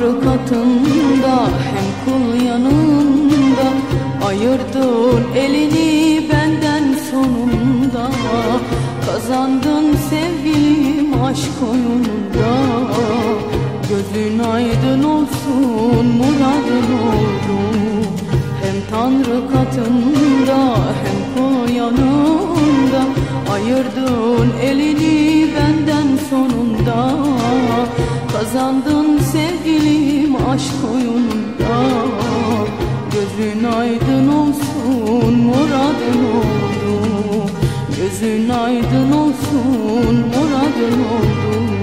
Tanrı katında hem kul yanında. Ayırdın elini benden sonunda. Kazandın sevgilim aşk oyununda. Gözün aydın olsun muradın oldum Hem Tanrı katında hem kul yanında. Ayırdın elini benden sonunda. Kazandın sevgilim aşk oyununda Gözün aydın olsun muradın oldu. Gözün aydın olsun muradın oldu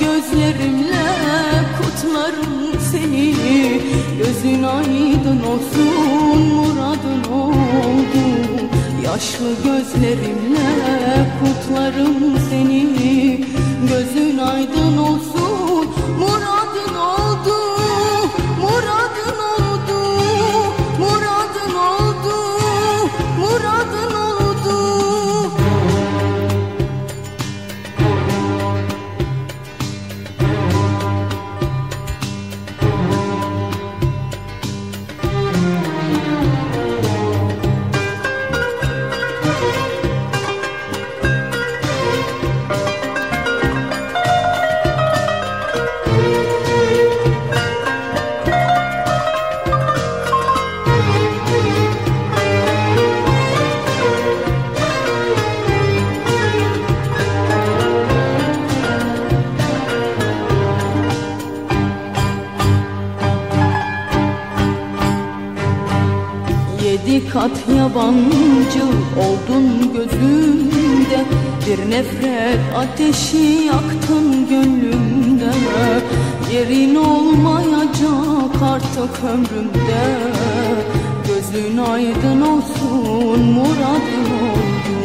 gözlerimle kutlarım seni. Gözün aydın olsun muradın oldu Yaşlı gözlerimle kutlarım seni Yedi kat yabancı oldun gözümde. Bir nefret ateşi yaktın gönlümde. Yerin olmayacak artık ömrümde. Gözün aydın olsun muradın oldu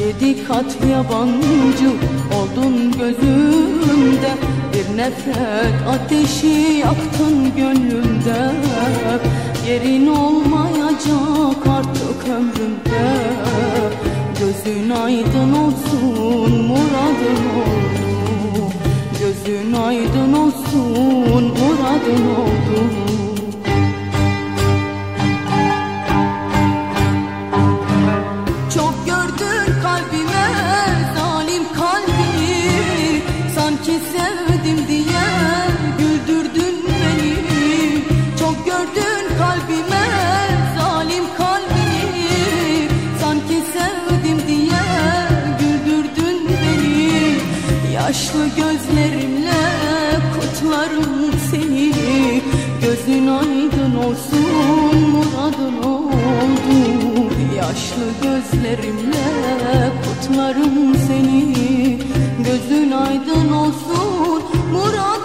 Yedi kat yabancı oldun gözümde nefret ateşi yaktın gönlümde. Yerin olmayacak artık ömrümde. Gözün aydın olsun muradın oldu Gözün aydın olsun muradın oldu gözlerimle kutlarım seni. Gözün aydın olsun muradın oldu. Yaşlı gözlerimle kutlarım seni. Gözün aydın olsun Murat